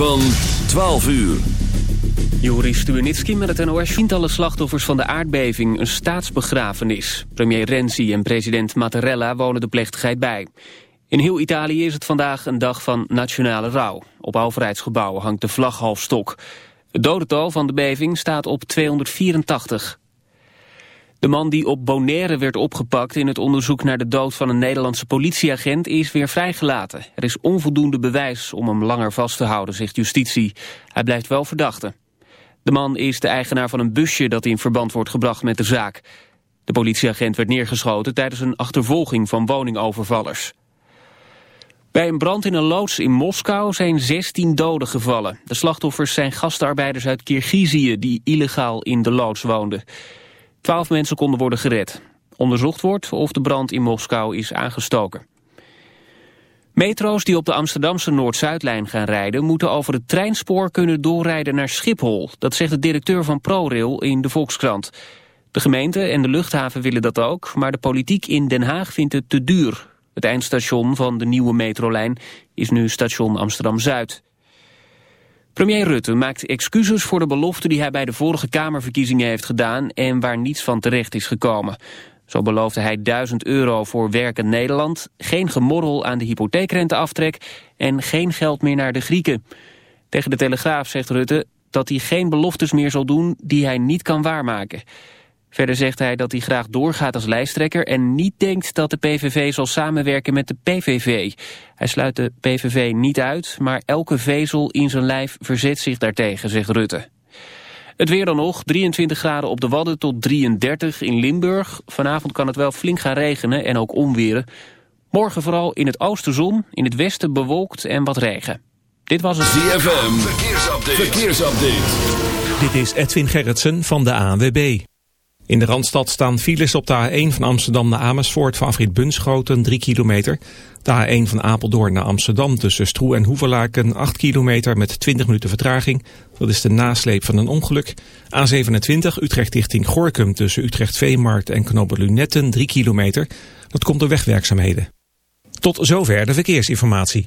Van 12 uur. Joris Stubenitski met het NOS tientallen slachtoffers van de aardbeving een staatsbegrafenis. Premier Renzi en president Mattarella wonen de plechtigheid bij. In heel Italië is het vandaag een dag van nationale rouw. Op overheidsgebouwen hangt de vlag half stok. Het dodental van de beving staat op 284. De man die op Bonaire werd opgepakt in het onderzoek naar de dood van een Nederlandse politieagent is weer vrijgelaten. Er is onvoldoende bewijs om hem langer vast te houden, zegt justitie. Hij blijft wel verdachte. De man is de eigenaar van een busje dat in verband wordt gebracht met de zaak. De politieagent werd neergeschoten tijdens een achtervolging van woningovervallers. Bij een brand in een loods in Moskou zijn 16 doden gevallen. De slachtoffers zijn gastarbeiders uit Kirgizië die illegaal in de loods woonden. Twaalf mensen konden worden gered. Onderzocht wordt of de brand in Moskou is aangestoken. Metro's die op de Amsterdamse Noord-Zuidlijn gaan rijden... moeten over het treinspoor kunnen doorrijden naar Schiphol. Dat zegt de directeur van ProRail in de Volkskrant. De gemeente en de luchthaven willen dat ook... maar de politiek in Den Haag vindt het te duur. Het eindstation van de nieuwe metrolijn is nu station Amsterdam-Zuid. Premier Rutte maakt excuses voor de belofte die hij bij de vorige Kamerverkiezingen heeft gedaan en waar niets van terecht is gekomen. Zo beloofde hij 1000 euro voor werkend Nederland, geen gemorrel aan de hypotheekrenteaftrek en geen geld meer naar de Grieken. Tegen de Telegraaf zegt Rutte dat hij geen beloftes meer zal doen die hij niet kan waarmaken. Verder zegt hij dat hij graag doorgaat als lijsttrekker en niet denkt dat de PVV zal samenwerken met de PVV. Hij sluit de PVV niet uit, maar elke vezel in zijn lijf verzet zich daartegen, zegt Rutte. Het weer dan nog, 23 graden op de Wadden tot 33 in Limburg. Vanavond kan het wel flink gaan regenen en ook onweren. Morgen vooral in het oosten zon, in het westen bewolkt en wat regen. Dit was het ZFM, verkeersupdate. verkeersupdate. Dit is Edwin Gerritsen van de ANWB. In de Randstad staan files op de A1 van Amsterdam naar Amersfoort van Afrit Bunschoten 3 kilometer. De A1 van Apeldoorn naar Amsterdam tussen Stroe en Hoevelaken 8 kilometer met 20 minuten vertraging. Dat is de nasleep van een ongeluk. A27 Utrecht richting Gorkum tussen Utrecht Veemarkt en Knobbel Lunetten 3 kilometer. Dat komt door wegwerkzaamheden. Tot zover de verkeersinformatie.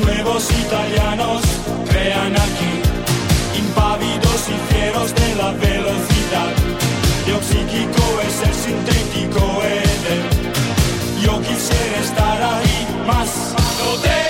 nuevos italianos crean aquí, impávidos y fieros de la velocidad. Yo psíquico es el sintético Eden. Yo quisiera estar ahí más. No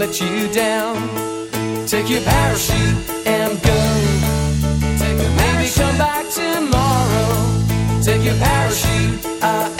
let you down. Take your parachute and go. Take a Maybe come back tomorrow. Take your parachute, I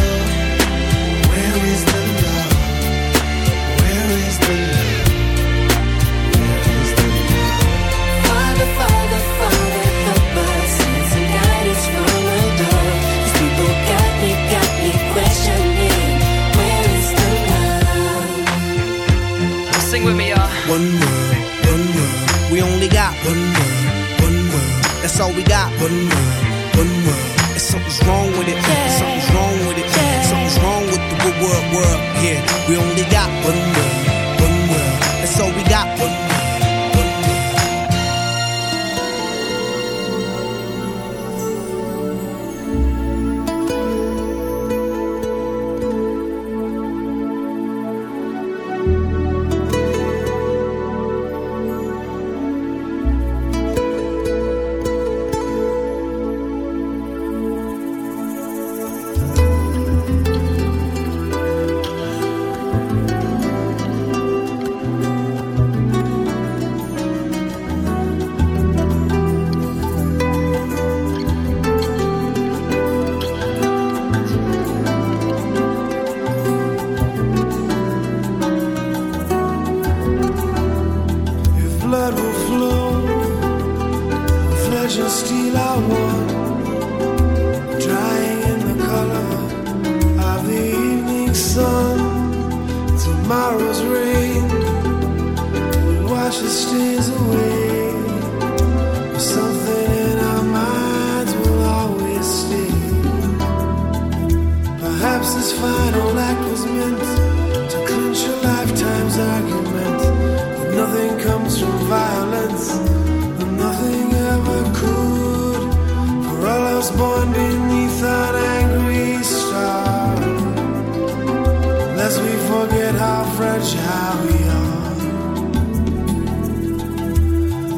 Forget how fragile we are.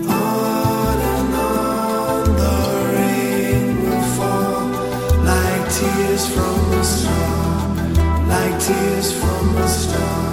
On and on the rain will fall like tears from a star, like tears from a star.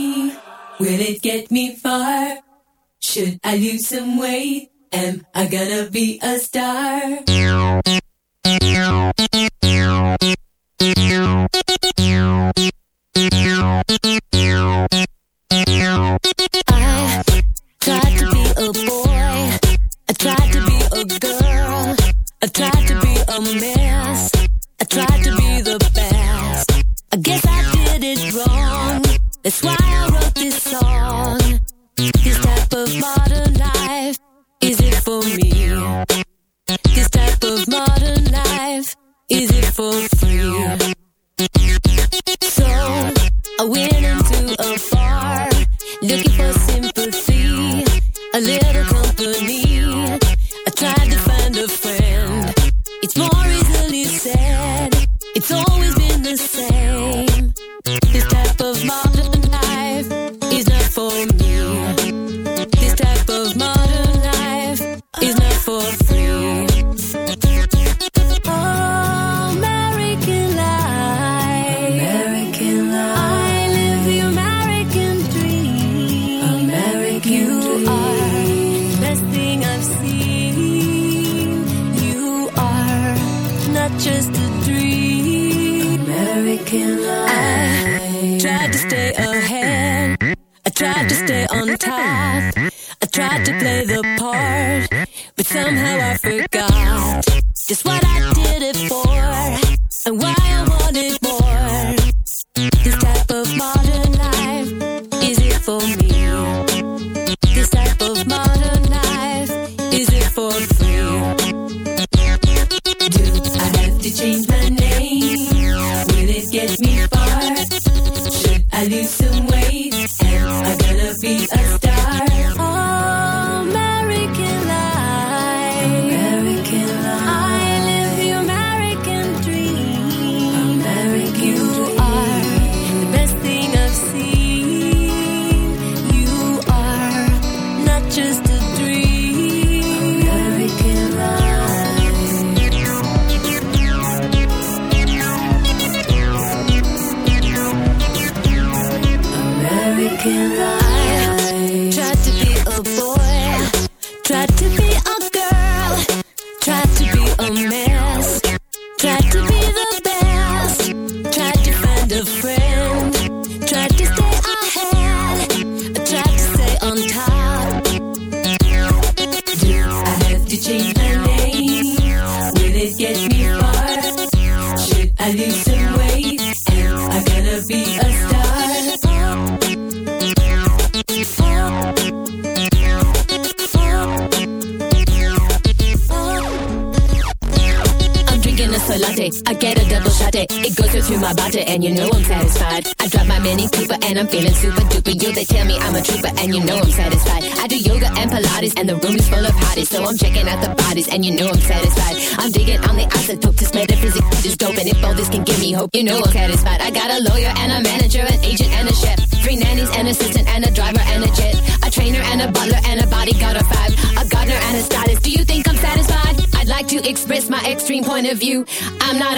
it get me far? Should I lose some weight? Am I gonna be a star?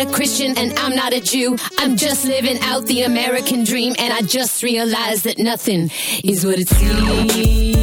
a Christian and I'm not a Jew. I'm just living out the American dream, and I just realized that nothing is what it seems.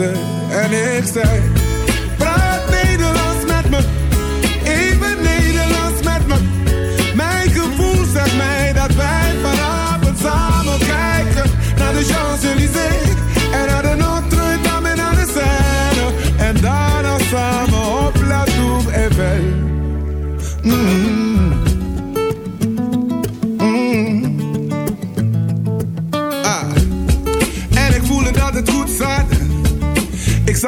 And it's exit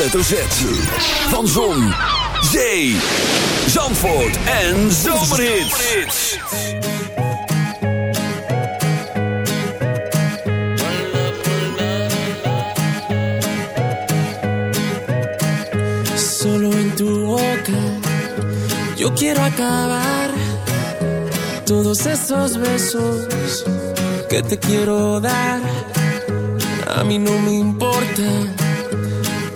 hoofdletter Z. Van Zon, Zee, Zandvoort en Zomerhits. Solo en tu boca, yo quiero acabar todos esos besos que te quiero dar. A mí no me importa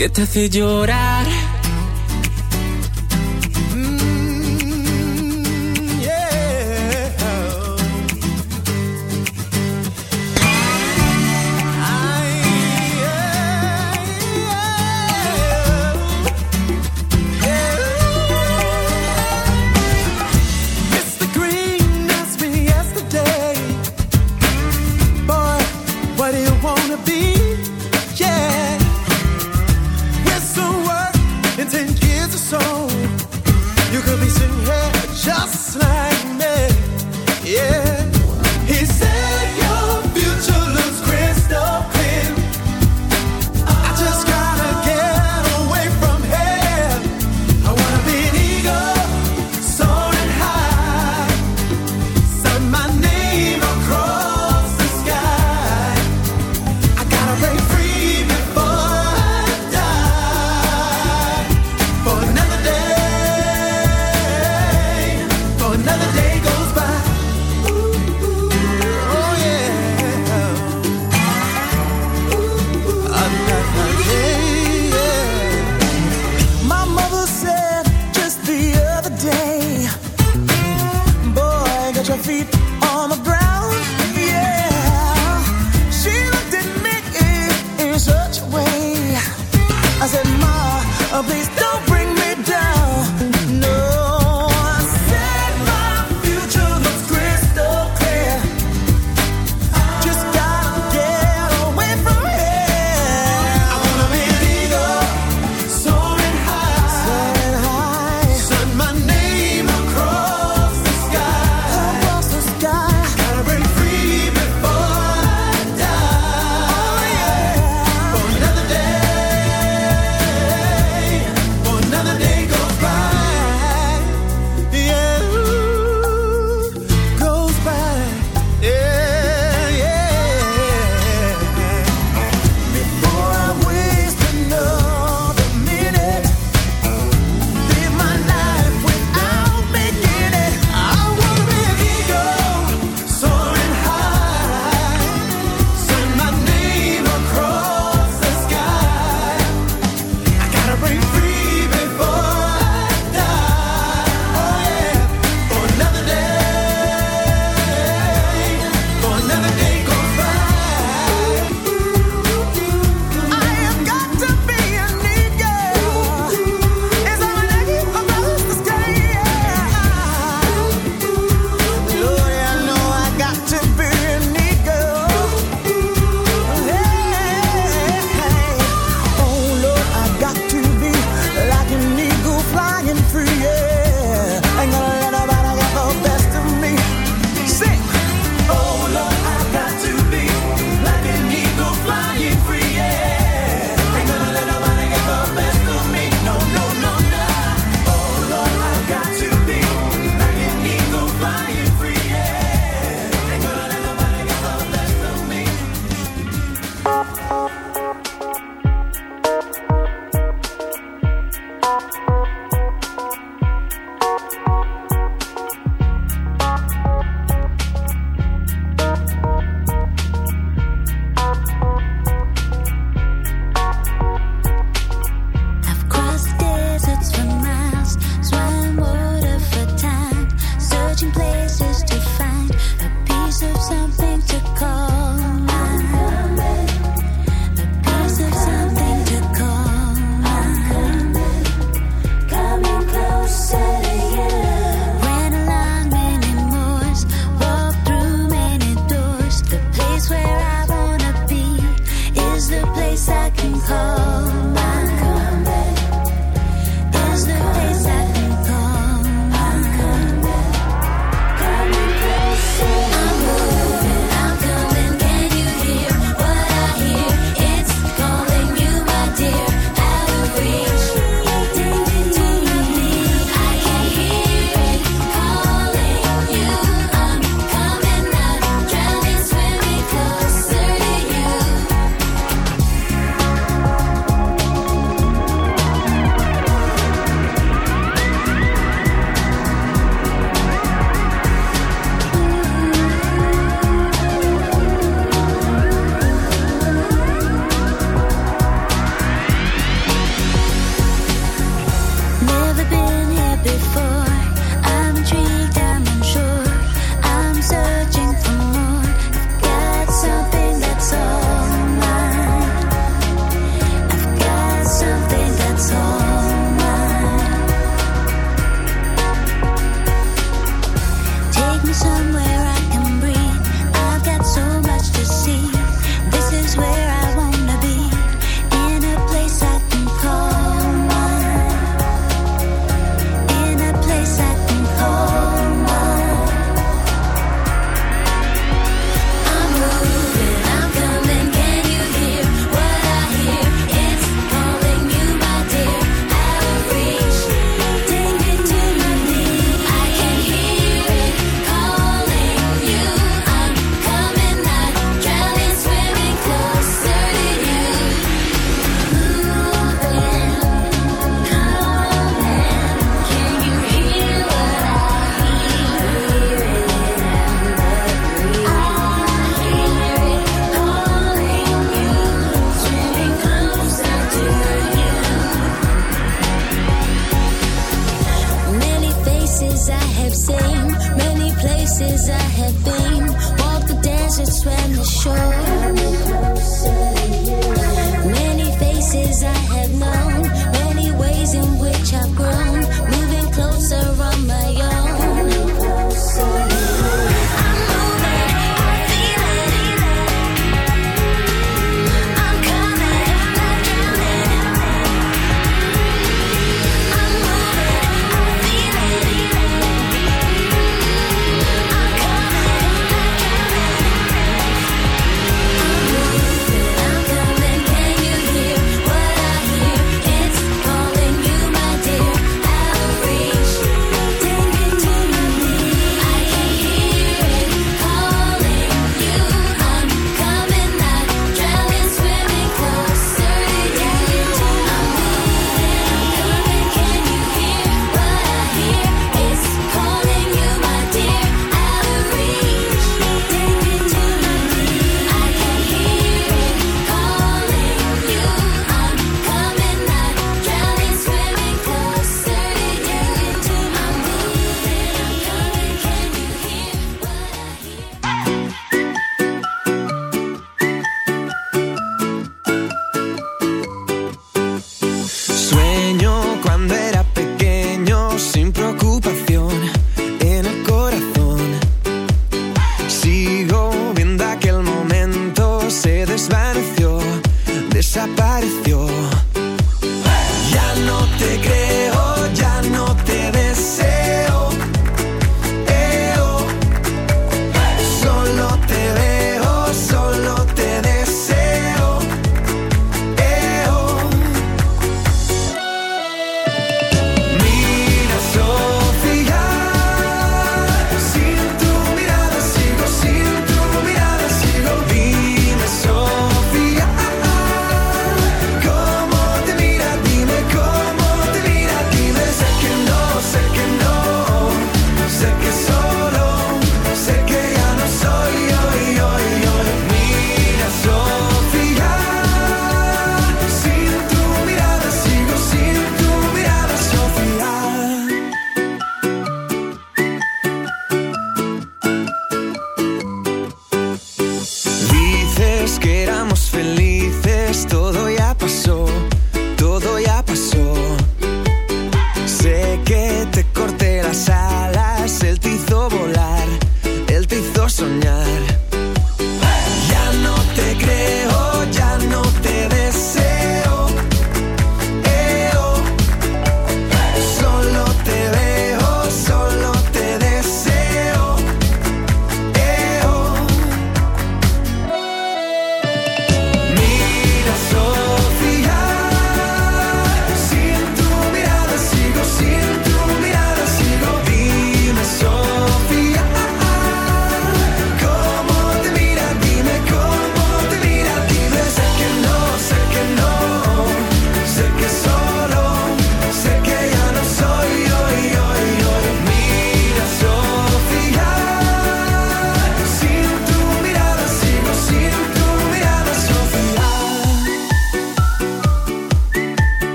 que te hace llorar.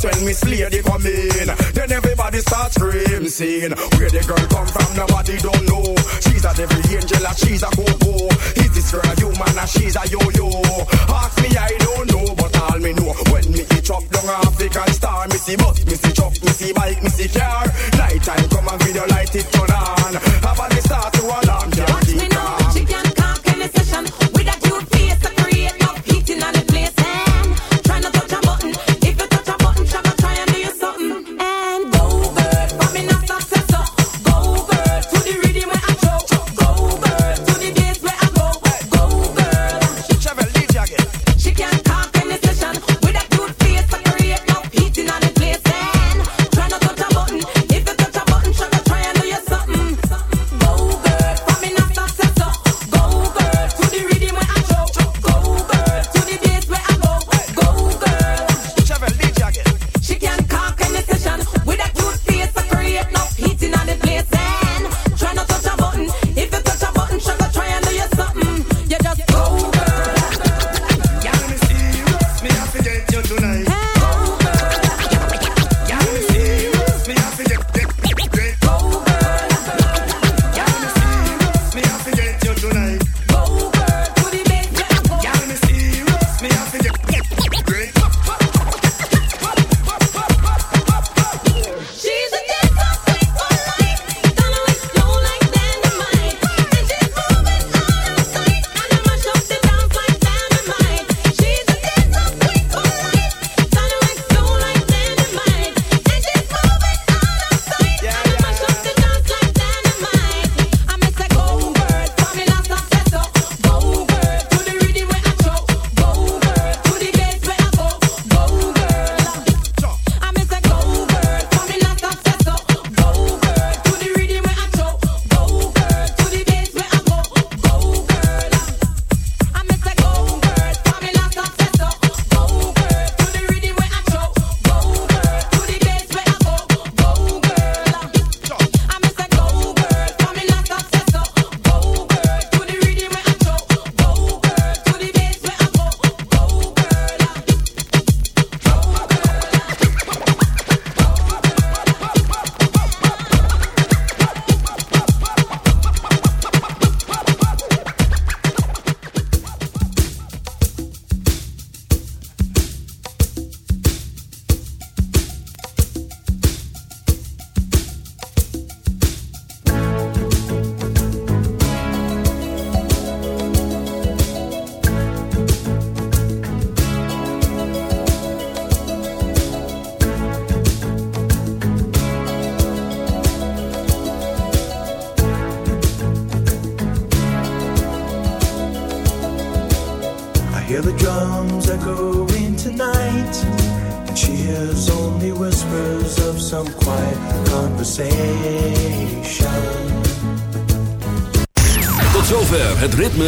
But when Miss Lady come in, then everybody starts screaming, Where the girl come from, nobody don't know. She's a devil angel, and she's a go-go. Is this girl a human, and she's a yo-yo? Ask me, I don't know, but all me know. When me eat chop down African star, me see bus, me see truck, me see bike, me see car. Night time come and video light it turn on. Have a start to alarm, can't. Watch me now, she can't calm, can session.